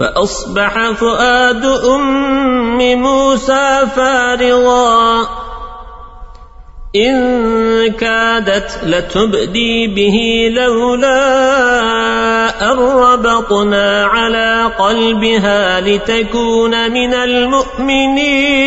فأصبح فؤاد أم موسى فارغا. إن كادت لتبدي به لولا أربطنا على قلبها لتكون من المؤمنين.